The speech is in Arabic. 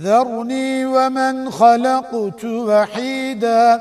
ذرني ومن خلقت وحيدا